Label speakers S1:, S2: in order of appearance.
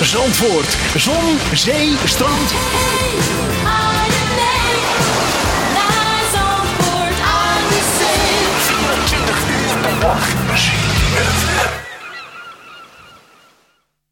S1: Zandvoort. Zon, zee, strand.
S2: Zandvoort aan de zee.
S1: 24 uur per dag.